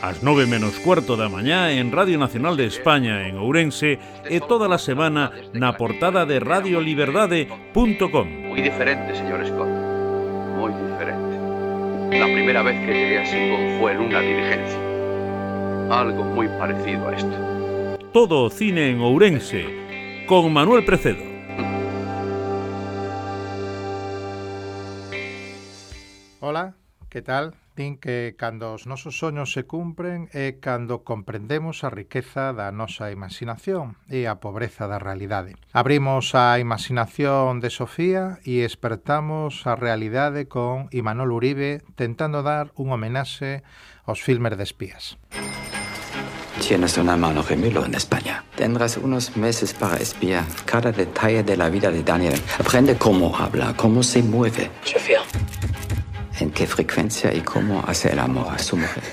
ás nove menos cuarto da mañá en Radio Nacional de España en Ourense e toda a semana na portada de radioliberdade.com. Muy diferente, señor Scott. Muy diferente. La primera vez que llegué a Singón fue en una diligencia. Algo muy parecido a esto. Todo o cine en Ourense con Manuel Precedo. Hola, que tal? Din que cando os nosos soños se cumpren é cando comprendemos a riqueza da nosa imaginación e a pobreza da realidade. Abrimos a imaginación de Sofía e espertamos a realidade con Imanol Uribe tentando dar un homenaxe aos filmes de espías. Tienes un hermano gemelo en España. Tendrás unos meses para espiar cada detalle de la vida de Daniel. Aprende cómo habla, cómo se mueve. Sofía en qué frecuencia y cómo hace el amor a su mujer.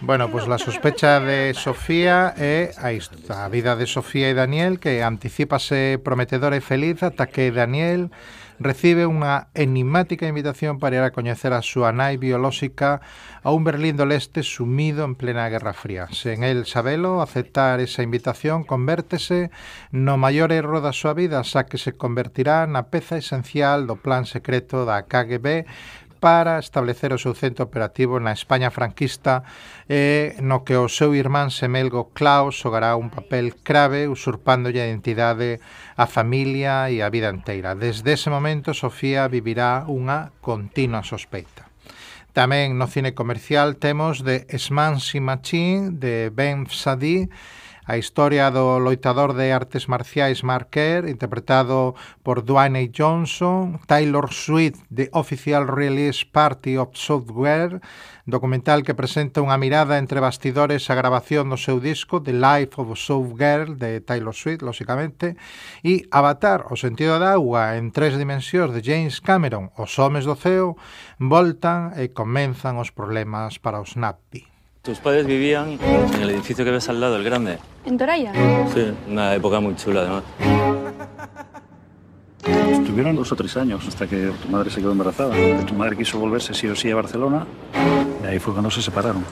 Bueno, pues la sospecha de Sofía é a, isto, a vida de Sofía e Daniel que anticipase prometedora e feliz ata que Daniel recibe unha enigmática invitación para ir a coñecer a súa nai biolóxica a un Berlín do Leste sumido en plena Guerra Fría. Sen el sabelo, aceptar esa invitación convértese no maior erro da súa vida, xa que se convertirá na peza esencial do plan secreto da KGB para establecer o seu centro operativo na España franquista e no que o seu irmán semelgo Klaus xogará un papel clave usurpando a identidade a familia e a vida inteira. Desde ese momento Sofía vivirá unha continua sospeita. Tamén no cine comercial temos de Smancy Machine de Ben Sadie a historia do loitador de artes marciais Mark Kerr, interpretado por Dwayne Johnson, Taylor Swift, The Official Release Party of Software, documental que presenta unha mirada entre bastidores a grabación do seu disco The Life of Software de Taylor Swift, lóxicamente, e Avatar, o sentido da agua en tres dimensións de James Cameron, os homes do ceo, voltan e comenzan os problemas para os Nappi. Tus padres vivían en el edificio que ves al lado, el grande. ¿En Toraya? Sí, una época muy chula además. Estuvieron dos o tres años hasta que tu madre se quedó embarazada. Tu madre quiso volverse sí o sí a Barcelona y ahí fue cuando se separaron.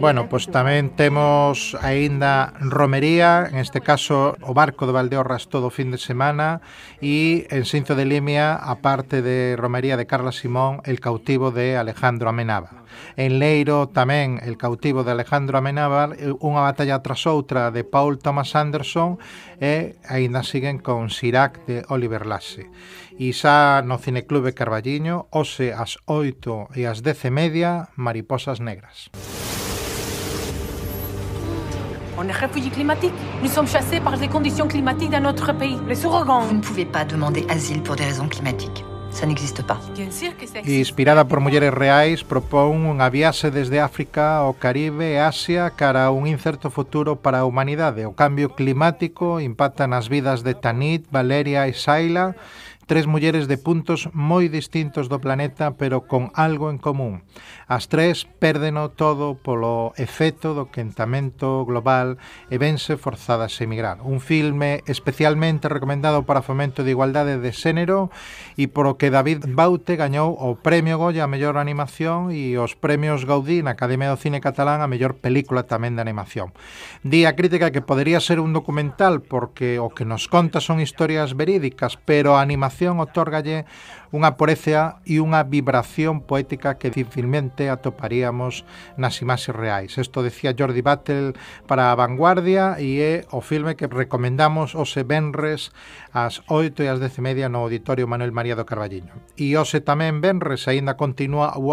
Bueno, pois tamén temos aínda romería, en este caso o barco de Valdeorras todo o fin de semana e en Cinzo de Limia, a parte de romería de Carla Simón, el cautivo de Alejandro Amenábar. En Leiro tamén el cautivo de Alejandro Amenábar, eh, unha batalla tras outra de Paul Thomas Anderson e aínda siguen con Sirac de Oliver Lasse. E xa no Cineclube Carballiño, hoxe ás 8 e ás 10 e media, Mariposas Negras. On est réfugiés climatiques. Nous sommes chassés par les conditions climatiques dans notre pays, les ouragans. Vous ne pouvez pas demander asile pour des raisons climatiques. Ça n'existe pas. Inspirada por mulleres reais, propón unha viaxe desde África ao Caribe e Asia cara a un incerto futuro para a humanidade. O cambio climático impacta nas vidas de Tanit, Valeria e Saila Tres mulleres de puntos moi distintos do planeta, pero con algo en común. As tres pérdeno todo polo efecto do quentamento global e vense forzadas a emigrar. Un filme especialmente recomendado para fomento de igualdade de xénero e por que David Baute gañou o Premio Goya a Mellor Animación e os Premios Gaudí na Academia do Cine Catalán a Mellor Película tamén de Animación. Di a crítica que podería ser un documental porque o que nos conta son historias verídicas, pero a animación canción otórgalle unha poreza e unha vibración poética que dificilmente atoparíamos nas imaxes reais. Isto decía Jordi Battle para a Vanguardia e é o filme que recomendamos hoxe Benres ás 8 e ás 10 e media no Auditorio Manuel María do Carballiño. E hoxe tamén Benres aínda continúa o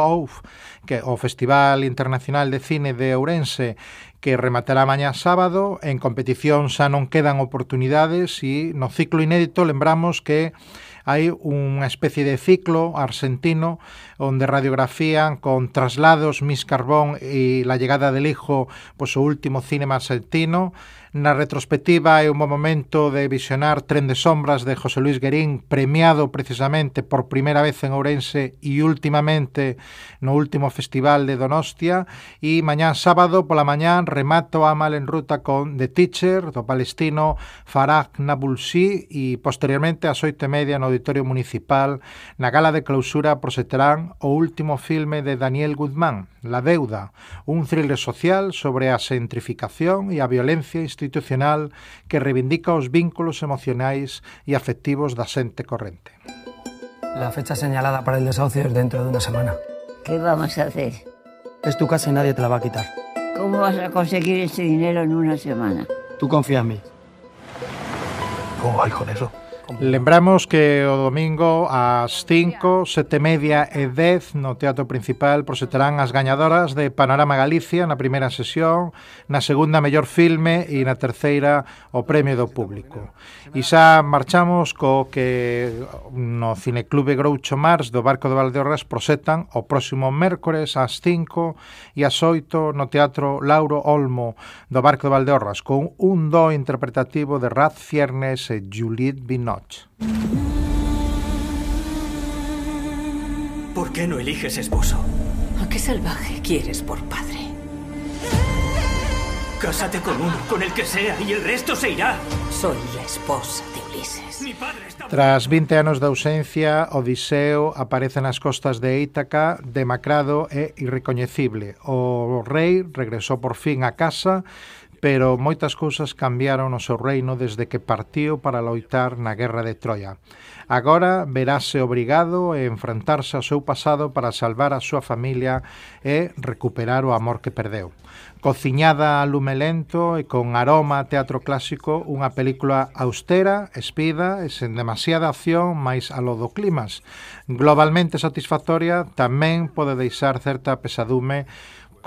que o Festival Internacional de Cine de Ourense, que rematará mañá sábado. En competición xa non quedan oportunidades e no ciclo inédito lembramos que hai unha especie de ciclo argentino onde radiografían con traslados Miss Carbón e la llegada del hijo pois, o último cinema argentino Na retrospectiva é un bom momento de visionar Tren de Sombras de José Luis Guerín, premiado precisamente por primeira vez en Ourense e últimamente no último festival de Donostia. E mañán sábado pola mañán remato a mal en ruta con The Teacher, do palestino Farag Nabulsi e posteriormente ás oito e media no Auditorio Municipal, na gala de clausura proxeterán o último filme de Daniel Guzmán, La Deuda, un thriller social sobre a centrificación e a violencia institucional que reivindica os vínculos emocionais e afectivos da xente corrente. La fecha señalada para el desahucio es dentro de una semana. ¿Qué vamos a hacer? Es tu casa y nadie te la va a quitar. ¿Cómo vas a conseguir ese dinero en una semana? Tú confía en mí. ¿Cómo vais con eso? Lembramos que o domingo ás 5, 7 media e 10 no Teatro Principal proxetarán as gañadoras de Panorama Galicia na primeira sesión, na segunda mellor filme e na terceira o premio do público. E xa marchamos co que no Cineclube Groucho Mars do Barco de Valdeorras proxetan o próximo mércores ás 5 e ás 8 no Teatro Lauro Olmo do Barco de Valdeorras con un do interpretativo de Raz Fiernes e Juliette Binot. ¿Por qué no eliges esposo? ¿A qué salvaje quieres por padre? Cásate con uno, con el que sea, y el resto se irá. Soy la esposa de Ulises. Mi padre está... Tras 20 anos de ausencia, Odiseo aparece nas costas de Ítaca, demacrado e irrecoñecible. O rei regresou por fin a casa pero moitas cousas cambiaron o seu reino desde que partiu para loitar na guerra de Troia. Agora verase obrigado a enfrentarse ao seu pasado para salvar a súa familia e recuperar o amor que perdeu. Cociñada a lume lento e con aroma a teatro clásico, unha película austera, espida e sen demasiada acción, máis a lo do climas. Globalmente satisfactoria, tamén pode deixar certa pesadume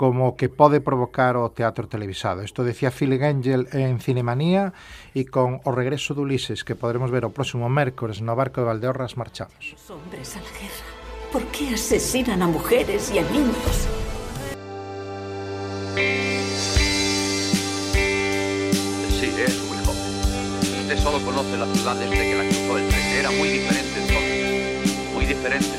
como que pode provocar o teatro televisado. Isto decía Philip Angel en Cinemanía e con o regreso de Ulises que podremos ver o próximo mércores no barco de Valdeorras marchamos. Los hombres a la guerra. ¿Por qué asesinan a mujeres y a niños? Sí, es muy joven. Usted solo conoce la ciudad desde que la cruzó el tren. Era muy diferente entonces. Muy diferente,